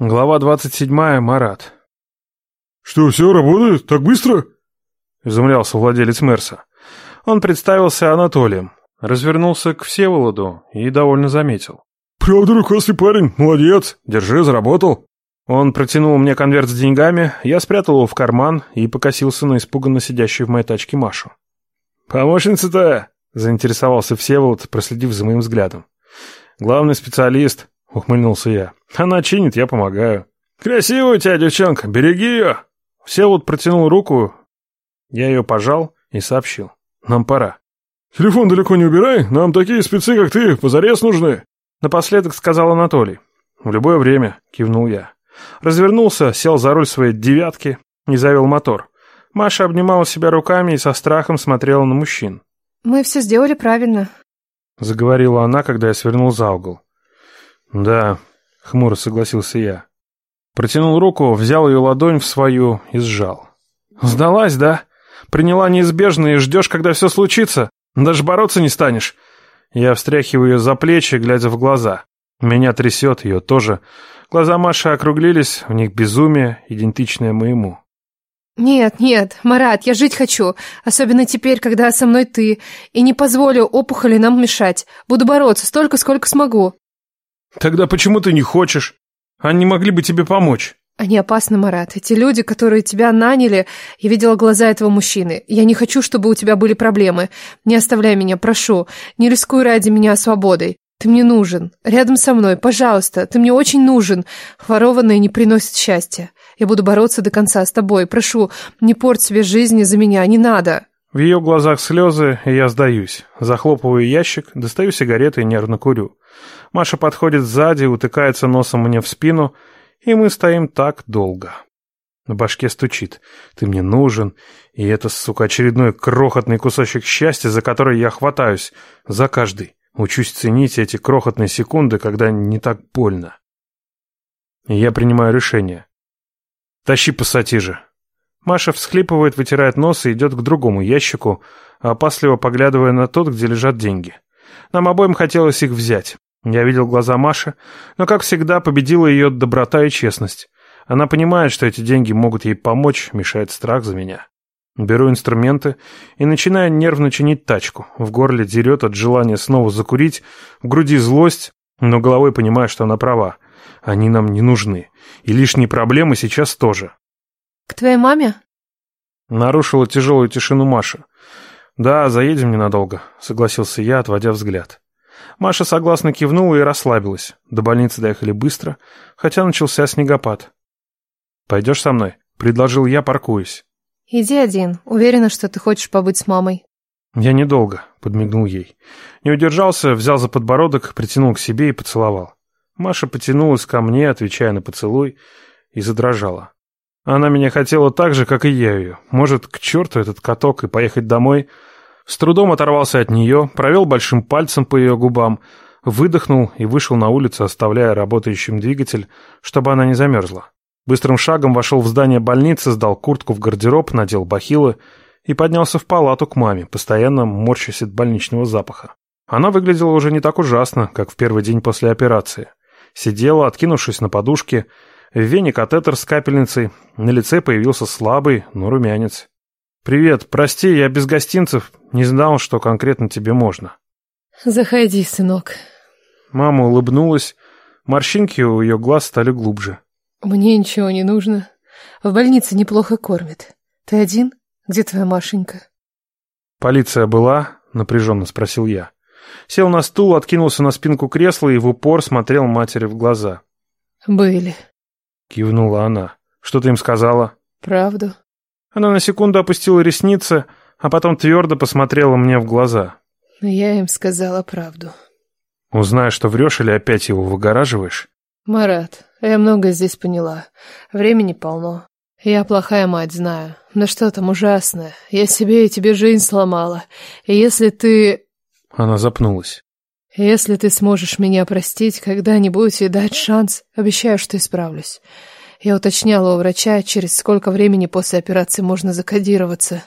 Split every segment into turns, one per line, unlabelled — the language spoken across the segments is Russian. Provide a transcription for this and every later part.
Глава 27. Марат.
«Что, все работает? Так быстро?»
Изумлялся владелец Мерса. Он представился Анатолием, развернулся к Всеволоду и довольно заметил.
«Правда рукастый парень, молодец, держи, заработал».
Он протянул мне конверт с деньгами, я спрятал его в карман и покосился на испуганно сидящую в моей тачке Машу. «Помощница-то?» — заинтересовался Всеволод, проследив за моим взглядом. «Главный специалист», — ухмыльнулся я. «Она чинит, я помогаю». «Красивая у тебя девчонка, береги ее!» Всеволод протянул руку, я ее пожал и сообщил. «Нам пора».
«Телефон далеко не убирай, нам такие спецы, как ты, позарез нужны».
Напоследок сказал Анатолий. «В любое время», — кивнул я. Развернулся, сел за руль своей «девятки» и завел мотор. Маша обнимала себя руками и со страхом смотрела на мужчин.
«Мы все сделали правильно», —
заговорила она, когда я свернул за угол. «Да», — хмуро согласился я. Протянул руку, взял ее ладонь в свою и сжал. «Сдалась, да? Приняла неизбежное и ждешь, когда все случится? Даже бороться не станешь?» Я встряхиваю ее за плечи, глядя в глаза. Меня трясет ее тоже. Глаза Маши округлились, в них безумие, идентичное моему.
«Нет, нет, Марат, я жить хочу, особенно теперь, когда со мной ты, и не позволю опухоли нам мешать. Буду бороться столько, сколько смогу».
«Тогда почему ты не хочешь? Они могли бы тебе помочь».
Они опасны, Марат. Эти люди, которые тебя наняли, я видела глаза этого мужчины. Я не хочу, чтобы у тебя были проблемы. Не оставляй меня, прошу. Не рискуй ради меня свободой. Ты мне нужен. Рядом со мной, пожалуйста. Ты мне очень нужен. Ворованные не приносят счастья. Я буду бороться до конца с тобой. Прошу, не порть себе жизнь из-за меня. Не надо.
В ее глазах слезы, и я сдаюсь. Захлопываю ящик, достаю сигареты и нервно курю. Маша подходит сзади, утыкается носом мне в спину, и мы стоим так долго. На башке стучит. Ты мне нужен, и это, сука, очередной крохотный кусочек счастья, за который я хватаюсь. За каждый. Учусь ценить эти крохотные секунды, когда не так больно. И я принимаю решение. Тащи пассатижи. Маша всхлипывает, вытирает нос и идет к другому ящику, опасливо поглядывая на тот, где лежат деньги. Нам обоим хотелось их взять. Я видел глаза Маши, но, как всегда, победила ее доброта и честность. Она понимает, что эти деньги могут ей помочь, мешает страх за меня. Беру инструменты и начинаю нервно чинить тачку. В горле дерет от желания снова закурить, в груди злость, но головой понимаю, что она права. Они нам не нужны. И лишние проблемы сейчас тоже.
«К твоей маме?»
Нарушила тяжелую тишину Маша. «Да, заедем ненадолго», — согласился я, отводя взгляд. Маша согласно кивнула и расслабилась. До больницы доехали быстро, хотя начался снегопад. «Пойдешь со мной?» — предложил я, паркуясь.
«Иди один. Уверена, что ты хочешь побыть с мамой».
«Я недолго», — подмигнул ей. Не удержался, взял за подбородок, притянул к себе и поцеловал. Маша потянулась ко мне, отвечая на поцелуй, и задрожала. Она меня хотела так же, как и я ее. Может, к черту этот каток и поехать домой? С трудом оторвался от нее, провел большим пальцем по ее губам, выдохнул и вышел на улицу, оставляя работающим двигатель, чтобы она не замерзла. Быстрым шагом вошел в здание больницы, сдал куртку в гардероб, надел бахилы и поднялся в палату к маме, постоянно морщась от больничного запаха. Она выглядела уже не так ужасно, как в первый день после операции. Сидела, откинувшись на подушке, в вене катетер с капельницей, на лице появился слабый, но румянец. «Привет, прости, я без гостинцев, не знал, что конкретно тебе можно».
«Заходи, сынок».
Мама улыбнулась, морщинки у ее глаз стали глубже.
«Мне ничего не нужно. В больнице неплохо кормят. Ты один? Где твоя Машенька?»
«Полиция была?» — напряженно спросил я. Сел на стул, откинулся на спинку кресла и в упор смотрел матери в глаза.
«Были»,
Кивнула она. Что ты им сказала?
Правду.
Она на секунду опустила ресницы, а потом твердо посмотрела мне в глаза.
Я им сказала правду.
Узнаешь, что врешь или опять его выгораживаешь?
Марат, я много здесь поняла. Времени полно. Я плохая мать, знаю. Но что там ужасное. Я себе и тебе жизнь сломала. И если ты...
Она запнулась.
Если ты сможешь меня простить когда-нибудь и дать шанс, обещаю, что исправлюсь. Я уточняла у врача, через сколько времени после операции можно закодироваться.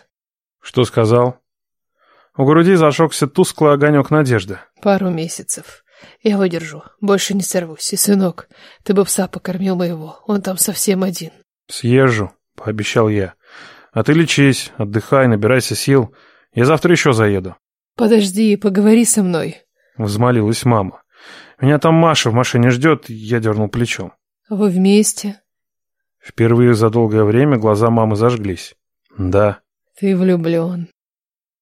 Что сказал? У груди зажегся тусклый огонек надежды.
Пару месяцев. Я выдержу, больше не сорвусь. И, сынок, ты бы пса покормил моего, он там совсем один.
Съезжу, пообещал я. А ты лечись, отдыхай, набирайся сил. Я завтра еще заеду.
Подожди, поговори со мной.
Взмолилась мама. Меня там Маша в машине ждет, я дернул плечом.
Вы вместе?
Впервые за долгое время глаза мамы зажглись. Да.
Ты влюблен.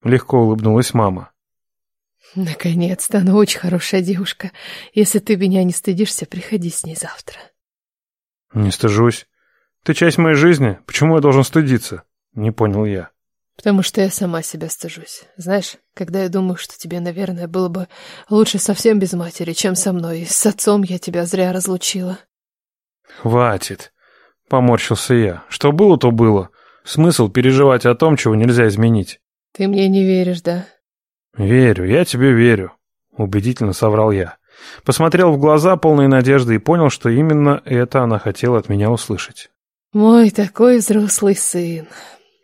Легко улыбнулась мама.
Наконец-то, она очень хорошая девушка. Если ты меня не стыдишься, приходи с ней завтра.
Не стыжусь. Ты часть моей жизни, почему я должен стыдиться? Не понял я.
Потому что я сама себя стыжусь. Знаешь, когда я думаю, что тебе, наверное, было бы лучше совсем без матери, чем со мной, и с отцом я тебя зря разлучила.
Хватит. Поморщился я. Что было, то было. Смысл переживать о том, чего нельзя изменить.
Ты мне не веришь, да?
Верю, я тебе верю. Убедительно соврал я. Посмотрел в глаза, полные надежды, и понял, что именно это она хотела от меня услышать.
Мой такой взрослый сын.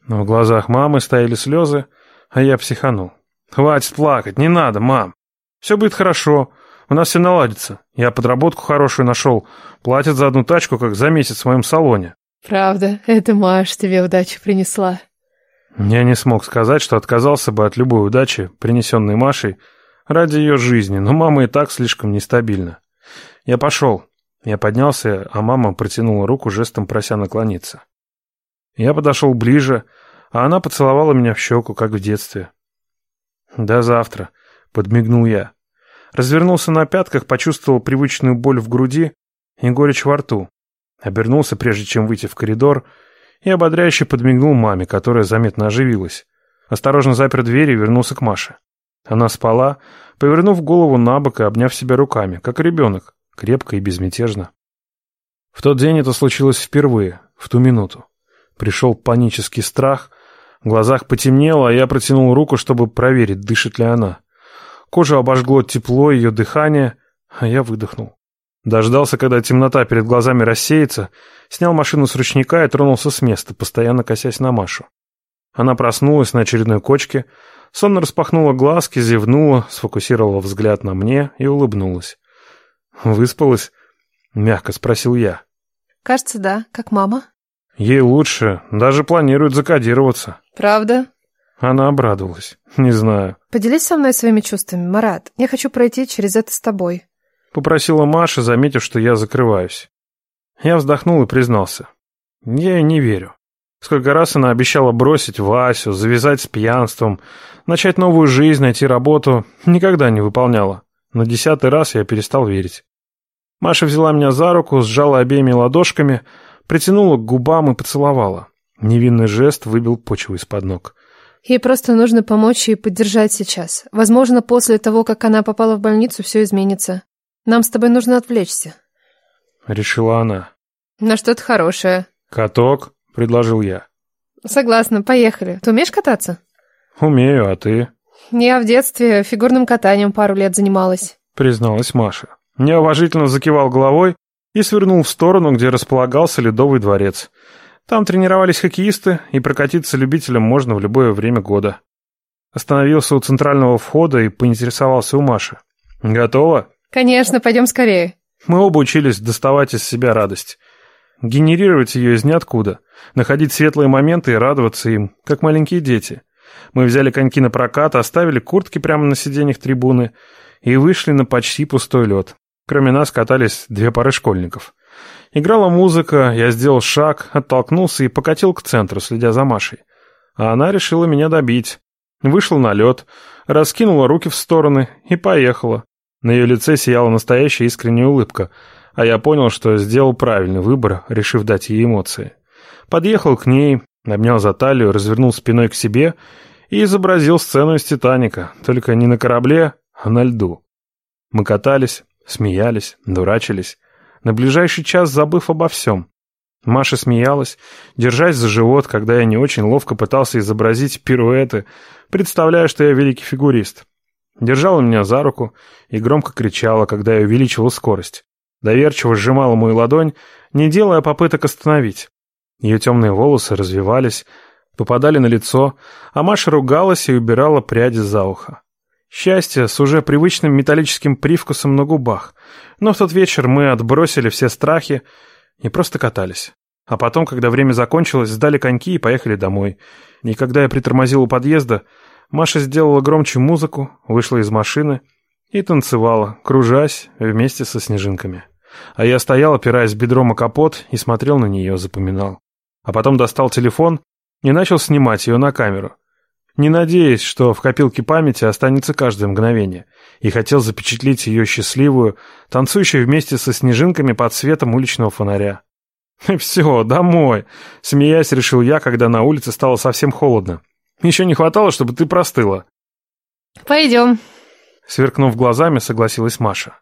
Но в глазах мамы стояли слезы, а я психанул. «Хватит плакать, не надо, мам. Все будет хорошо, у нас все наладится. Я подработку хорошую нашел. Платят за одну тачку, как за месяц в моем салоне».
«Правда, это Маш тебе удачу принесла».
Я не смог сказать, что отказался бы от любой удачи, принесенной Машей, ради ее жизни, но мама и так слишком нестабильна. Я пошел. Я поднялся, а мама протянула руку, жестом прося наклониться. Я подошел ближе, а она поцеловала меня в щеку, как в детстве. «До завтра», — подмигнул я. Развернулся на пятках, почувствовал привычную боль в груди и горечь во рту. Обернулся, прежде чем выйти в коридор, и ободряюще подмигнул маме, которая заметно оживилась. Осторожно запер дверь и вернулся к Маше. Она спала, повернув голову на бок и обняв себя руками, как ребенок, крепко и безмятежно. В тот день это случилось впервые, в ту минуту. Пришел панический страх, в глазах потемнело, а я протянул руку, чтобы проверить, дышит ли она. Кожу обожгло тепло ее дыхание, а я выдохнул. Дождался, когда темнота перед глазами рассеется, снял машину с ручника и тронулся с места, постоянно косясь на Машу. Она проснулась на очередной кочке, сонно распахнула глазки, зевнула, сфокусировала взгляд на мне и улыбнулась. «Выспалась?» — мягко спросил я.
«Кажется, да, как мама».
Ей лучше, даже планирует закодироваться.
Правда?
Она обрадовалась. Не знаю.
Поделись со мной своими чувствами, Марат. Я хочу пройти через это с тобой.
Попросила Маша, заметив, что я закрываюсь. Я вздохнул и признался. Я ей не верю. Сколько раз она обещала бросить Васю, завязать с пьянством, начать новую жизнь, найти работу, никогда не выполняла. На десятый раз я перестал верить. Маша взяла меня за руку, сжала обеими ладошками, притянула к губам и поцеловала. Невинный жест выбил почву из-под ног.
Ей просто нужно помочь и поддержать сейчас. Возможно, после того, как она попала в больницу, все изменится. Нам с тобой нужно отвлечься.
Решила она.
На что-то хорошее.
Каток, предложил я.
Согласна, поехали. Ты умеешь кататься?
Умею, а ты?
Я в детстве фигурным катанием пару лет занималась.
Призналась Маша. Я уважительно закивал головой и свернул в сторону, где располагался Ледовый дворец. Там тренировались хоккеисты, и прокатиться любителям можно в любое время года. Остановился у центрального входа и поинтересовался у Маши. «Готово?»
«Конечно, пойдем скорее».
Мы оба учились доставать из себя радость. Генерировать ее из ниоткуда. Находить светлые моменты и радоваться им, как маленькие дети. Мы взяли коньки на прокат, оставили куртки прямо на сиденьях трибуны и вышли на почти пустой лед. Кроме нас катались две пары школьников. Играла музыка, я сделал шаг, оттолкнулся и покатил к центру, следя за Машей. А она решила меня добить. Вышла на лед, раскинула руки в стороны и поехала. На ее лице сияла настоящая искренняя улыбка, а я понял, что сделал правильный выбор, решив дать ей эмоции. Подъехал к ней, обнял за талию, развернул спиной к себе и изобразил сцену из «Титаника», только не на корабле, а на льду. Мы катались, Смеялись, дурачились, на ближайший час забыв обо всем. Маша смеялась, держась за живот, когда я не очень ловко пытался изобразить пируэты, представляя, что я великий фигурист. Держала меня за руку и громко кричала, когда я увеличивал скорость. Доверчиво сжимала мою ладонь, не делая попыток остановить. Ее темные волосы развивались, попадали на лицо, а Маша ругалась и убирала пряди за ухо. Счастье с уже привычным металлическим привкусом на губах. Но в тот вечер мы отбросили все страхи и просто катались. А потом, когда время закончилось, сдали коньки и поехали домой. И когда я притормозил у подъезда, Маша сделала громче музыку, вышла из машины и танцевала, кружась вместе со снежинками. А я стоял, опираясь бедром о капот, и смотрел на нее, запоминал. А потом достал телефон и начал снимать ее на камеру. Не надеясь, что в копилке памяти останется каждое мгновение, и хотел запечатлеть ее счастливую, танцующую вместе со снежинками под светом уличного фонаря. «Все, домой!» — смеясь, решил я, когда на улице стало совсем холодно. «Еще не хватало, чтобы ты простыла».
«Пойдем», —
сверкнув глазами, согласилась Маша.